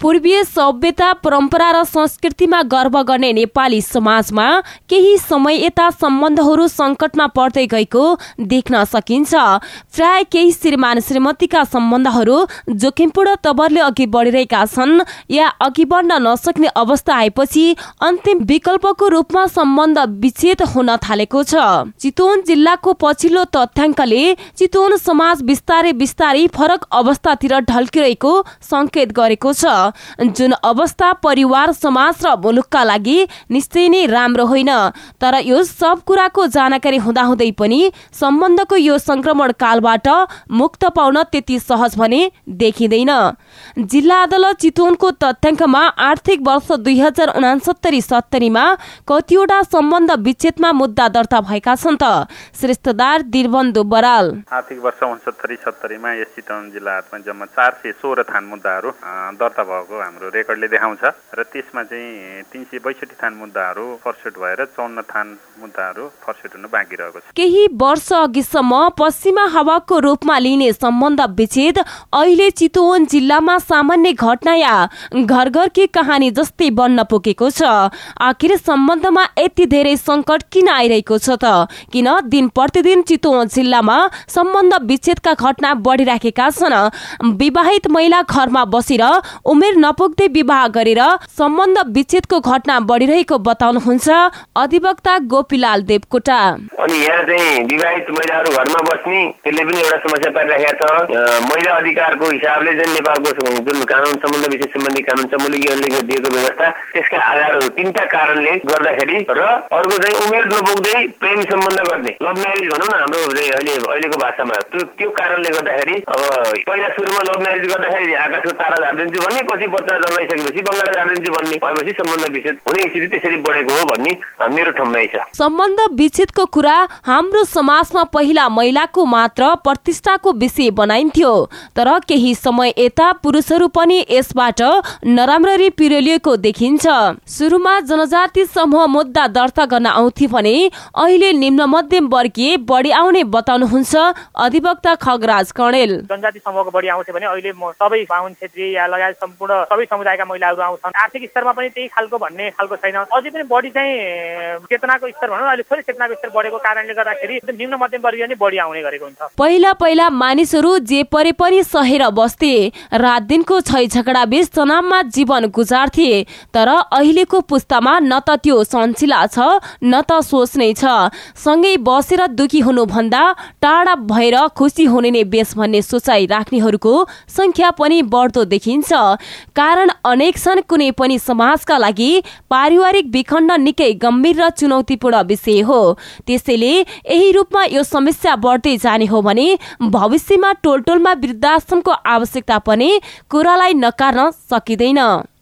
पूर्वीय सभ्यता परम्परा र संस्कृतिमा गर्व गर्ने नेपाली समाजमा केही समय यता सम्बन्धहरू सङ्कटमा पर्दै गएको देख्न सकिन्छ। प्राय केही श्रीमान श्रीमतीका सम्बन्धहरू जोखिमपूर्ण तवरले अघि बढिरहेका छन्। या अघि बढ्न नसक्ने अवस्था आएपछि अन्तिम विकल्पको रूपमा सम्बन्ध विच्छेद हुन थालेको छ। चितवन जिल्लाको पछिल्लो तथ्याङ्कले चितवन समाज बिस्तारै बिस्तारै फरक अवस्थातिर ढल्किरहेको संकेत गरेको छ। जुन अवस्था परिवार समाज र मुलुकका लागि निश्चय नै राम्रो होइन। तर यो सब कुराको जानकारी हुँदाहुँदै पनि सम्बन्धको यो संक्रमण कालबाट मुक्त पाउन त्यति सहज भने देखिँदैन। जिल्ला अदालत चितवनको तथ्याङ्कमा आर्थिक वर्ष दुई हजार उनासत्तरी सत्तरीमा कतिवटा सम्बन्ध विच्छेदमा मुद्दा दर्ता भएका छन् त। श्रेष्ठदार दिलबन्धु बराल। आर्थिक वर्ष उनसत्तरी सत्तरीमा यस चितवन जिल्लामा जम्मा चार सय सोह्र थान मुद्दाहरू दर्ता भएको हाम्रो रेकर्डले देखाउँछ। र त्यसमा चाहिँ तिन सय बैसठी थान मुद्दाहरू फर्सेट भएर चौन्न थान मुद्दाहरू फर्सेट हुन बाँकी रहेको छ। केही वर्ष अघिसम्म पश्चिमा हावाको रूपमा लिने सम्बन्ध विच्छेद अहिले चितवन जिल्लामा सामान्य घटना या घर घरकी कहानी जस्तै बन्न पुगेको छ। आखिर सम्बन्धमा यति धेरै सङ्कट किन आइरहेको छ त? किन दिन प्रतिदिन चितवन जिल्लामा सम्बन्ध विच्छेदका घटना बढिराखेका छन्? विवाहित महिला घरमा बसेर उमेर नपुग्दै विवाह गरेर सम्बन्ध विच्छेदको घटना बढिरहेको बताउनुहुन्छ। अधिवक्ता गोपीलाल देवकोटा। अनि यहाँ चाहिँ विवाहित महिलाहरू घरमा बस्ने त्यसले पनि एउटा समस्या पारिरहेका छ। महिला अधिकारको हिसाबले जुन नेपालको जुन कानुन सम्बन्ध विशेष सम्बन्धी कानुन मुलुकीहरूले दिएको व्यवस्था त्यसका आधारहरू तिनटा कारणले गर्दाखेरि र अर्को चाहिँ उमेर नपुग्दै प्रेम सम्बन्ध गर्ने। लभ म्यारेज भनौँ न हाम्रो अहिले अहिलेको भाषामा। त्यो त्यो कारणले गर्दाखेरि अब पहिला सुरुमा लभ म्यारेज गर्दाखेरि आकाशको तारा झारिदिन्छु भन्ने पछि बच्चा जन्माइसकेपछि बङ्गाल झारिदिन्छु भन्ने भएपछि सम्बन्ध विच्छेद हुने स्थिति त्यसरी बढेको हो भन्ने मेरो ठम्बाइ छ। सम्बन्ध विच्छेदको कुरा हाम्रो समाजमा पहिला महिलाको मात्र प्रतिष्ठाको विषय बनाइन्थ्यो तर केही समय यता पुरुषहरू पनि यसबाट नराम्ररी पिरोलिएको देखिन्छ। सुरुमा जनजाति समूह मुद्दा दर्ता गर्न आउँथे भने अहिले निम्न मध्यम वर्गीय बढी आउने बताउनुहुन्छ अधिवक्ता खगराज कणेल जनजाति समूहको बढी आउँछ भने अहिले म सबै बाहुन क्षेत्रीय या लगायत सम्पूर्ण सबै समुदायका महिलाहरू आउँछन्। आर्थिक स्तरमा पनि त्यही खालको भन्ने खालको छैन। अझै पनि बढी चाहिँ चेतनाको स्तर भनौँ अहिले थोरै चेतनाको स्तर बढेको कारणले गर्दाखेरि निम्न मध्यम वर्गीय नै बढी आउने गरेको हुन्छ। पहिला पहिला मानिसहरू जे परे पनि सहेर बस्थे रात दिनको छै झगडा बीच तनावमा जीवन गुजार्थे तर अहिलेको पुस्तामा न त त्यो सन्चिला छ न त सोच्ने छ। सँगै बसेर दुखी हुनुभन्दा टाढा भएर खुसी हुने नै बेस भन्ने सोचाइ राख्नेहरूको संख्या पनि बढ्दो देखिन्छ। कारण अनेक छन् कुनै पनि समाजका लागि पारिवारिक विखण्ड निकै गम्भीर र चुनौतीपूर्ण विषय हो। त्यसैले यही रूपमा यो समस्या बढ्दै जाने हो भने भविष्यमा टोलटोलमा वृद्धाश्रमको आवश्यकता पनि कुरालाई नकार्न सकिँदैन।